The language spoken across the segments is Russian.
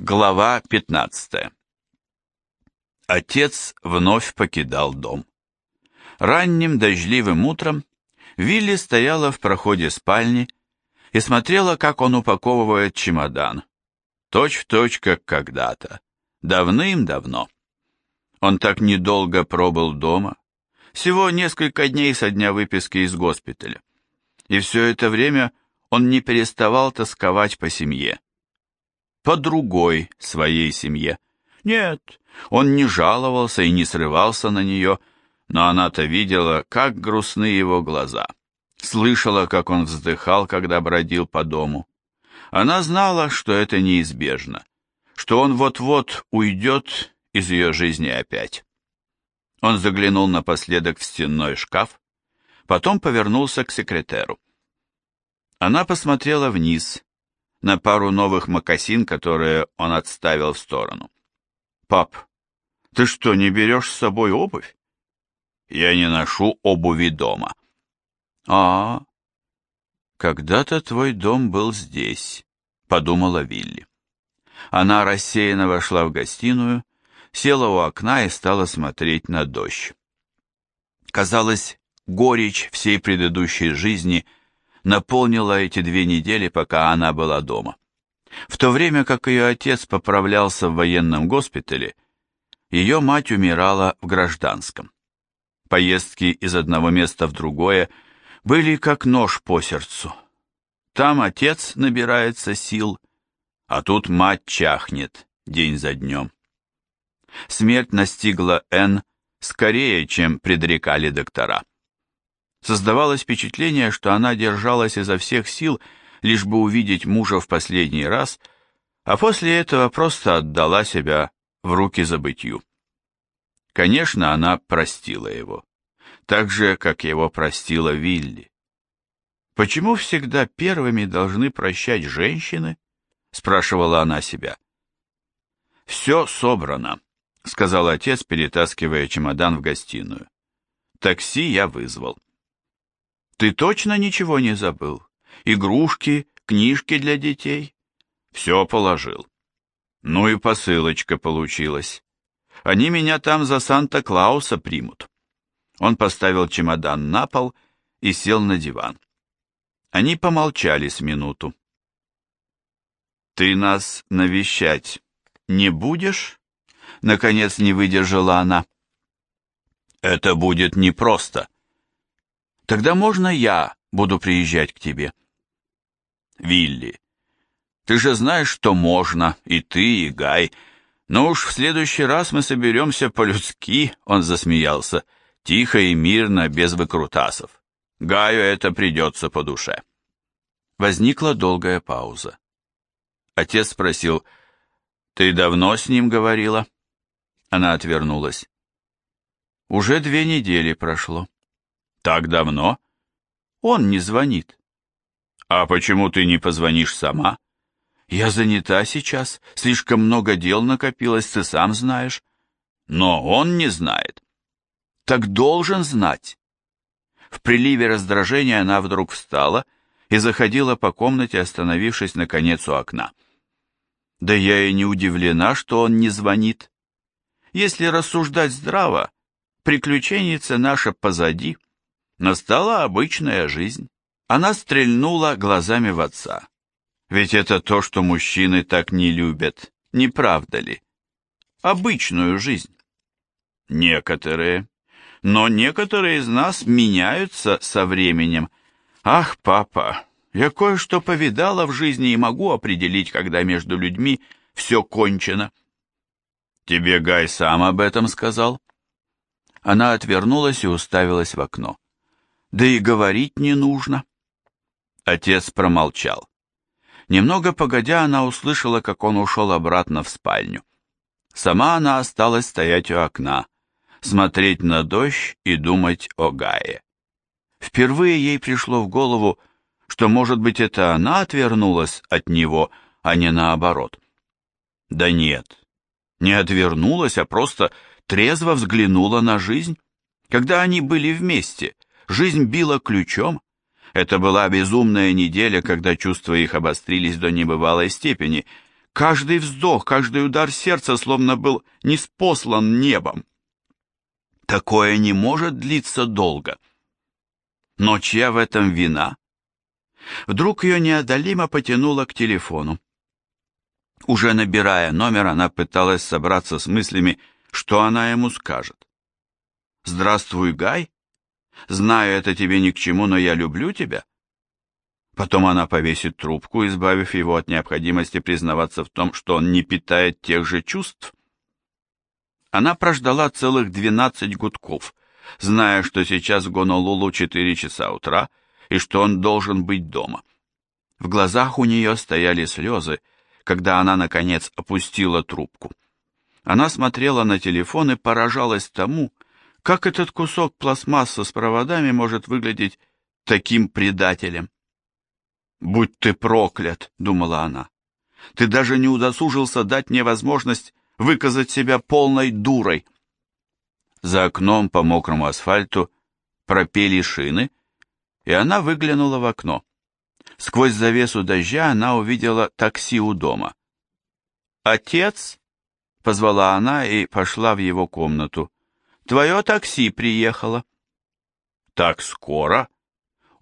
Глава 15 Отец вновь покидал дом. Ранним дождливым утром Вилли стояла в проходе спальни и смотрела, как он упаковывает чемодан. Точь в точь, как когда-то. Давным-давно. Он так недолго пробыл дома. Всего несколько дней со дня выписки из госпиталя. И все это время он не переставал тосковать по семье по другой своей семье. Нет, он не жаловался и не срывался на нее, но она-то видела, как грустны его глаза, слышала, как он вздыхал, когда бродил по дому. Она знала, что это неизбежно, что он вот-вот уйдет из ее жизни опять. Он заглянул напоследок в стенной шкаф, потом повернулся к секретеру. Она посмотрела вниз, на пару новых мокасин, которые он отставил в сторону. «Пап, ты что, не берешь с собой обувь?» «Я не ношу обуви дома». «А, когда-то твой дом был здесь», — подумала Вилли. Она рассеянно вошла в гостиную, села у окна и стала смотреть на дождь. Казалось, горечь всей предыдущей жизни — наполнила эти две недели, пока она была дома. В то время как ее отец поправлялся в военном госпитале, ее мать умирала в гражданском. Поездки из одного места в другое были как нож по сердцу. Там отец набирается сил, а тут мать чахнет день за днем. Смерть настигла Энн скорее, чем предрекали доктора. Создавалось впечатление, что она держалась изо всех сил, лишь бы увидеть мужа в последний раз, а после этого просто отдала себя в руки забытью. Конечно, она простила его, так же, как его простила Вилли. «Почему всегда первыми должны прощать женщины?» — спрашивала она себя. «Все собрано», — сказал отец, перетаскивая чемодан в гостиную. «Такси я вызвал». Ты точно ничего не забыл? Игрушки, книжки для детей? Все положил. Ну и посылочка получилась. Они меня там за Санта-Клауса примут. Он поставил чемодан на пол и сел на диван. Они помолчали с минуту. «Ты нас навещать не будешь?» Наконец не выдержала она. «Это будет непросто», Тогда можно я буду приезжать к тебе? Вилли, ты же знаешь, что можно, и ты, и Гай. Но уж в следующий раз мы соберемся по-людски, он засмеялся, тихо и мирно, без выкрутасов. Гаю это придется по душе. Возникла долгая пауза. Отец спросил, «Ты давно с ним говорила?» Она отвернулась. «Уже две недели прошло». Так давно? Он не звонит. А почему ты не позвонишь сама? Я занята сейчас, слишком много дел накопилось, ты сам знаешь. Но он не знает. Так должен знать. В приливе раздражения она вдруг встала и заходила по комнате, остановившись наконец у окна. Да я и не удивлена, что он не звонит. Если рассуждать здраво, приключенница наша позади — Настала обычная жизнь. Она стрельнула глазами в отца. Ведь это то, что мужчины так не любят, не правда ли? Обычную жизнь. Некоторые. Но некоторые из нас меняются со временем. Ах, папа, я кое-что повидала в жизни и могу определить, когда между людьми все кончено. Тебе Гай сам об этом сказал? Она отвернулась и уставилась в окно да и говорить не нужно. Отец промолчал. Немного погодя, она услышала, как он ушел обратно в спальню. Сама она осталась стоять у окна, смотреть на дождь и думать о Гае. Впервые ей пришло в голову, что, может быть, это она отвернулась от него, а не наоборот. Да нет, не отвернулась, а просто трезво взглянула на жизнь, когда они были вместе — Жизнь била ключом. Это была безумная неделя, когда чувства их обострились до небывалой степени. Каждый вздох, каждый удар сердца словно был неспослан небом. Такое не может длиться долго. Но чья в этом вина? Вдруг ее неодолимо потянуло к телефону. Уже набирая номер, она пыталась собраться с мыслями, что она ему скажет. «Здравствуй, Гай. Знаю, это тебе ни к чему, но я люблю тебя». Потом она повесит трубку, избавив его от необходимости признаваться в том, что он не питает тех же чувств. Она прождала целых двенадцать гудков, зная, что сейчас в Гонолулу четыре часа утра и что он должен быть дома. В глазах у нее стояли слезы, когда она, наконец, опустила трубку. Она смотрела на телефон и поражалась тому, как этот кусок пластмассы с проводами может выглядеть таким предателем. «Будь ты проклят!» — думала она. «Ты даже не удосужился дать мне возможность выказать себя полной дурой!» За окном по мокрому асфальту пропели шины, и она выглянула в окно. Сквозь завесу дождя она увидела такси у дома. «Отец?» — позвала она и пошла в его комнату. «Твое такси приехало». «Так скоро?»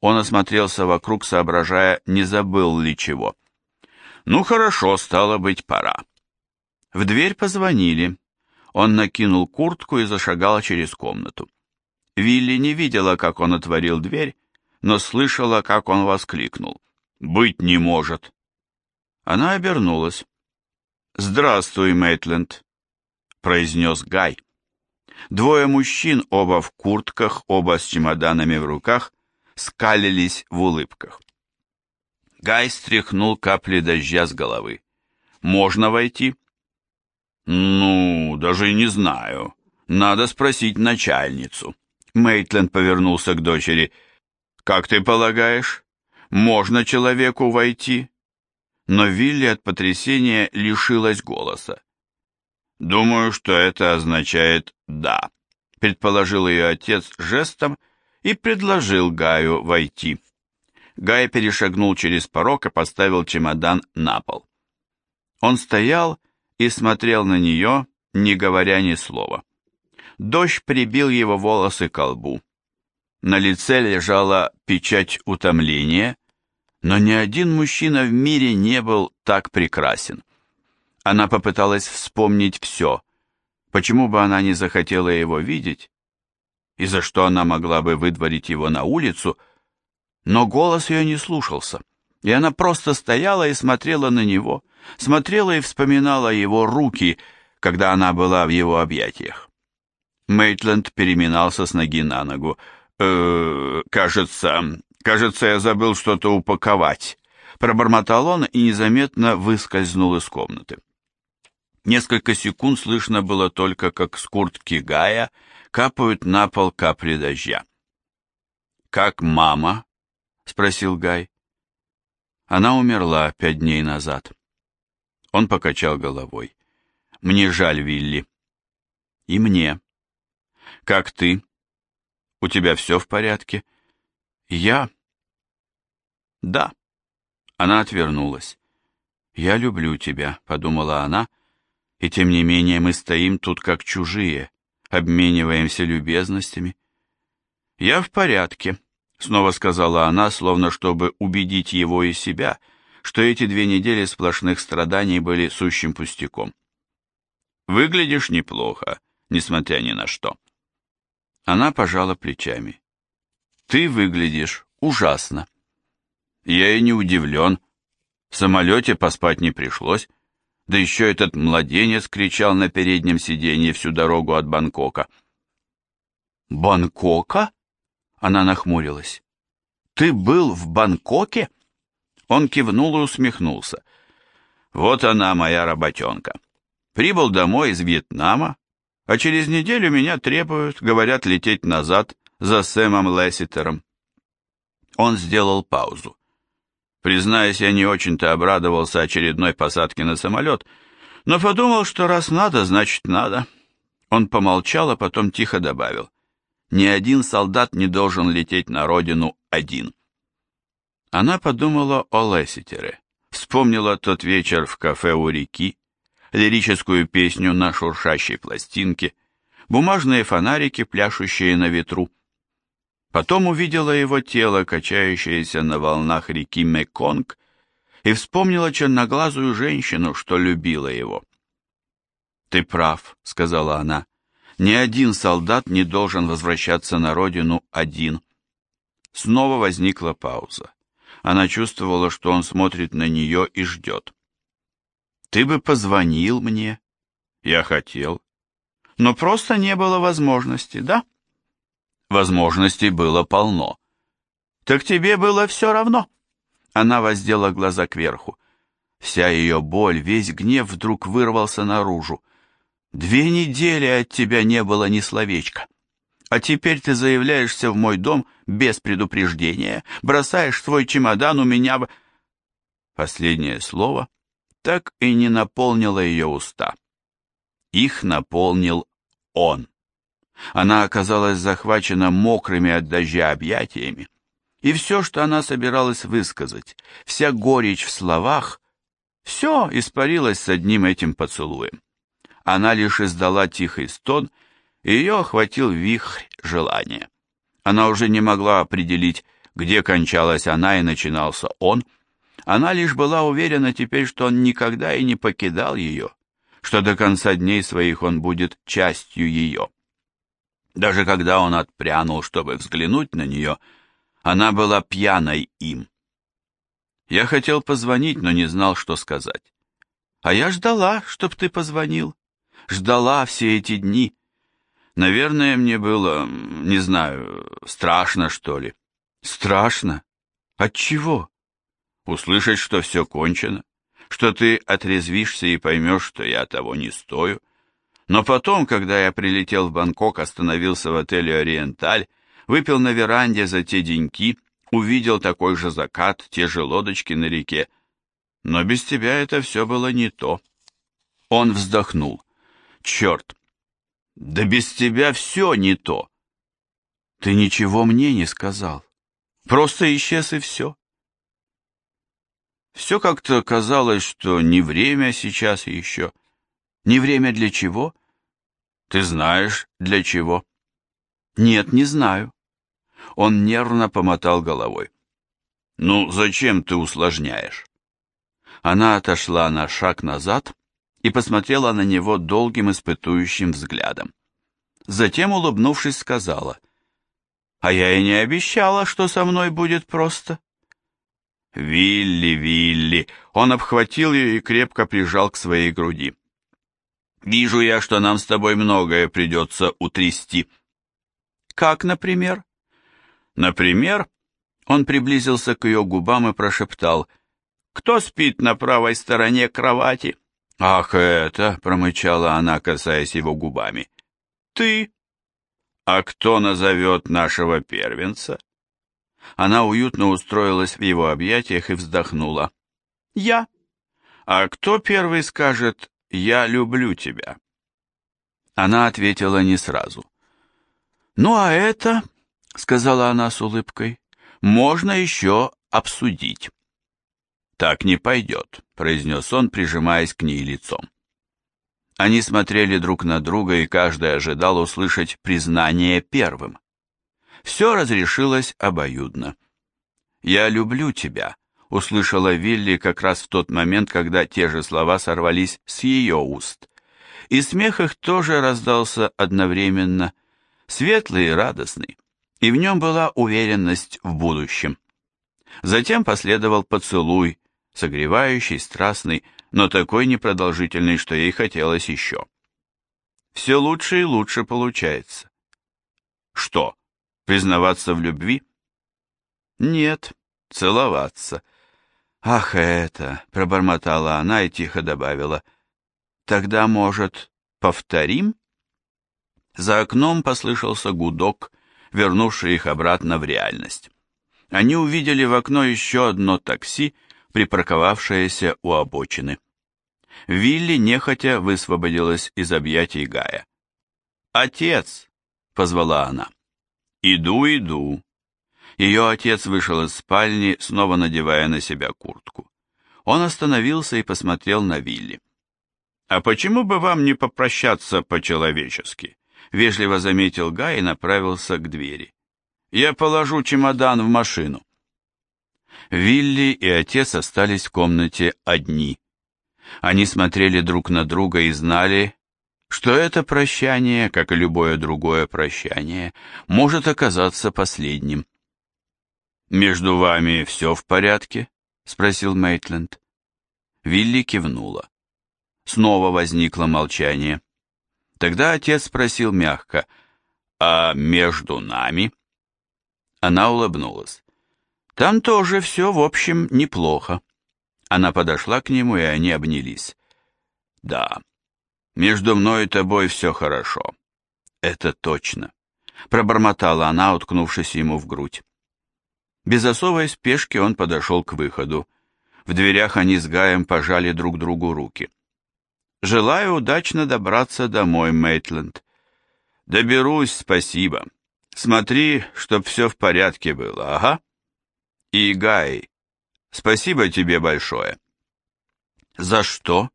Он осмотрелся вокруг, соображая, не забыл ли чего. «Ну хорошо, стало быть, пора». В дверь позвонили. Он накинул куртку и зашагал через комнату. Вилли не видела, как он отворил дверь, но слышала, как он воскликнул. «Быть не может!» Она обернулась. «Здравствуй, Мейтленд», — произнес Гай. Двое мужчин, оба в куртках, оба с чемоданами в руках, скалились в улыбках. Гай стряхнул капли дождя с головы. «Можно войти?» «Ну, даже не знаю. Надо спросить начальницу». Мейтленд повернулся к дочери. «Как ты полагаешь, можно человеку войти?» Но Вилли от потрясения лишилась голоса. «Думаю, что это означает «да», — предположил ее отец жестом и предложил Гаю войти. Гай перешагнул через порог и поставил чемодан на пол. Он стоял и смотрел на нее, не говоря ни слова. Дождь прибил его волосы к лбу. На лице лежала печать утомления, но ни один мужчина в мире не был так прекрасен. Она попыталась вспомнить все, почему бы она не захотела его видеть, и за что она могла бы выдворить его на улицу, но голос ее не слушался, и она просто стояла и смотрела на него, смотрела и вспоминала его руки, когда она была в его объятиях. Мейтленд переминался с ноги на ногу. «Э, «Кажется, кажется, я забыл что-то упаковать», — пробормотал он и незаметно выскользнул из комнаты. Несколько секунд слышно было только, как с куртки Гая капают на пол капли дождя. «Как мама?» — спросил Гай. «Она умерла пять дней назад». Он покачал головой. «Мне жаль, Вилли». «И мне». «Как ты? У тебя все в порядке?» «Я?» «Да». Она отвернулась. «Я люблю тебя», — подумала она, — «и тем не менее мы стоим тут как чужие, обмениваемся любезностями». «Я в порядке», — снова сказала она, словно чтобы убедить его и себя — что эти две недели сплошных страданий были сущим пустяком. «Выглядишь неплохо, несмотря ни на что». Она пожала плечами. «Ты выглядишь ужасно». Я и не удивлен. В самолете поспать не пришлось. Да еще этот младенец кричал на переднем сиденье всю дорогу от Бангкока. «Бангкока?» Она нахмурилась. «Ты был в Бангкоке?» Он кивнул и усмехнулся. «Вот она, моя работенка. Прибыл домой из Вьетнама, а через неделю меня требуют, говорят, лететь назад за Сэмом Лесситером». Он сделал паузу. Признаюсь, я не очень-то обрадовался очередной посадке на самолет, но подумал, что раз надо, значит надо. Он помолчал, а потом тихо добавил. Ни один солдат не должен лететь на родину один. Она подумала о Лесситере, Вспомнила тот вечер в кафе у реки, лирическую песню на шуршащей пластинке, бумажные фонарики, пляшущие на ветру. Потом увидела его тело, качающееся на волнах реки Меконг, и вспомнила черноглазую женщину, что любила его. «Ты прав», — сказала она, — «ни один солдат не должен возвращаться на родину один». Снова возникла пауза. Она чувствовала, что он смотрит на нее и ждет. «Ты бы позвонил мне». «Я хотел». «Но просто не было возможности, да?» Возможностей было полно. «Так тебе было все равно?» Она воздела глаза кверху. Вся ее боль, весь гнев вдруг вырвался наружу. «Две недели от тебя не было ни словечка. А теперь ты заявляешься в мой дом без предупреждения, бросаешь свой чемодан у меня в...» Последнее слово так и не наполнило ее уста. Их наполнил он. Она оказалась захвачена мокрыми от дождя объятиями, и все, что она собиралась высказать, вся горечь в словах, все испарилось с одним этим поцелуем. Она лишь издала тихий стон ее охватил вихрь желания. Она уже не могла определить, где кончалась она и начинался он. Она лишь была уверена теперь, что он никогда и не покидал ее, что до конца дней своих он будет частью ее. Даже когда он отпрянул, чтобы взглянуть на нее, она была пьяной им. Я хотел позвонить, но не знал, что сказать. А я ждала, чтоб ты позвонил. Ждала все эти дни. Наверное, мне было, не знаю, страшно, что ли. Страшно? От чего? Услышать, что все кончено, что ты отрезвишься и поймешь, что я того не стою. Но потом, когда я прилетел в Бангкок, остановился в отеле «Ориенталь», выпил на веранде за те деньки, увидел такой же закат, те же лодочки на реке. Но без тебя это все было не то. Он вздохнул. Черт, да без тебя все не то. Ты ничего мне не сказал. Просто исчез и все. Все как-то казалось, что не время сейчас еще. Не время для чего? Ты знаешь, для чего? Нет, не знаю. Он нервно помотал головой. Ну, зачем ты усложняешь? Она отошла на шаг назад и посмотрела на него долгим испытующим взглядом. Затем, улыбнувшись, сказала, «А я и не обещала, что со мной будет просто». «Вилли, Вилли!» Он обхватил ее и крепко прижал к своей груди. «Вижу я, что нам с тобой многое придется утрясти». «Как, например?» «Например...» Он приблизился к ее губам и прошептал, «Кто спит на правой стороне кровати?» «Ах, это!» — промычала она, касаясь его губами. «Ты!» «А кто назовет нашего первенца?» Она уютно устроилась в его объятиях и вздохнула. «Я!» «А кто первый скажет «я люблю тебя»?» Она ответила не сразу. «Ну а это, — сказала она с улыбкой, — можно еще обсудить». «Так не пойдет», — произнес он, прижимаясь к ней лицом. Они смотрели друг на друга, и каждый ожидал услышать признание первым. Все разрешилось обоюдно. «Я люблю тебя», — услышала Вилли как раз в тот момент, когда те же слова сорвались с ее уст. И смех их тоже раздался одновременно, светлый и радостный, и в нем была уверенность в будущем. Затем последовал поцелуй, согревающий, страстный, но такой непродолжительный, что ей хотелось еще. Все лучше и лучше получается. Что, признаваться в любви? Нет, целоваться. Ах, это, пробормотала она и тихо добавила. Тогда, может, повторим? За окном послышался гудок, вернувший их обратно в реальность. Они увидели в окно еще одно такси, припарковавшаяся у обочины. Вилли нехотя высвободилась из объятий Гая. «Отец!» — позвала она. «Иду, иду». Ее отец вышел из спальни, снова надевая на себя куртку. Он остановился и посмотрел на Вилли. «А почему бы вам не попрощаться по-человечески?» — вежливо заметил Гай и направился к двери. «Я положу чемодан в машину». Вилли и отец остались в комнате одни. Они смотрели друг на друга и знали, что это прощание, как и любое другое прощание, может оказаться последним. «Между вами все в порядке?» — спросил Мейтленд. Вилли кивнула. Снова возникло молчание. Тогда отец спросил мягко, «А между нами?» Она улыбнулась. «Там тоже все, в общем, неплохо». Она подошла к нему, и они обнялись. «Да, между мной и тобой все хорошо». «Это точно», — пробормотала она, уткнувшись ему в грудь. Без особой спешки он подошел к выходу. В дверях они с Гаем пожали друг другу руки. «Желаю удачно добраться домой, Мейтленд». «Доберусь, спасибо. Смотри, чтоб все в порядке было, ага?» «И, Гай, спасибо тебе большое». «За что?»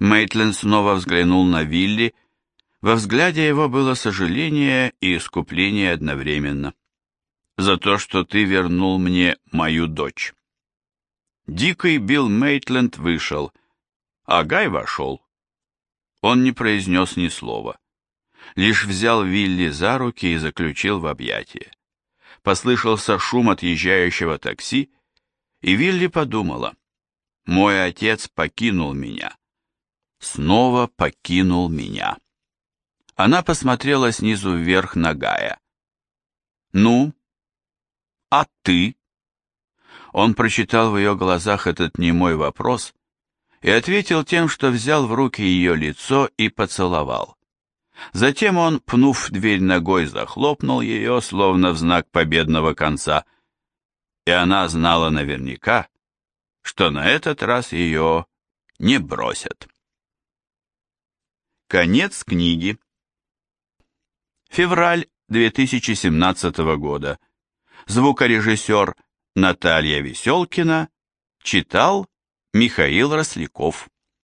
Мейтленд снова взглянул на Вилли. Во взгляде его было сожаление и искупление одновременно за то, что ты вернул мне мою дочь. Дикий Билл Мейтленд вышел, а Гай вошел. Он не произнес ни слова, лишь взял Вилли за руки и заключил в объятия. Послышался шум отъезжающего такси, и Вилли подумала, мой отец покинул меня. Снова покинул меня. Она посмотрела снизу вверх на Гая. «Ну, «А ты?» Он прочитал в ее глазах этот немой вопрос и ответил тем, что взял в руки ее лицо и поцеловал. Затем он, пнув дверь ногой, захлопнул ее, словно в знак победного конца, и она знала наверняка, что на этот раз ее не бросят. Конец книги. Февраль 2017 года. Звукорежиссер Наталья Веселкина читал Михаил Росляков.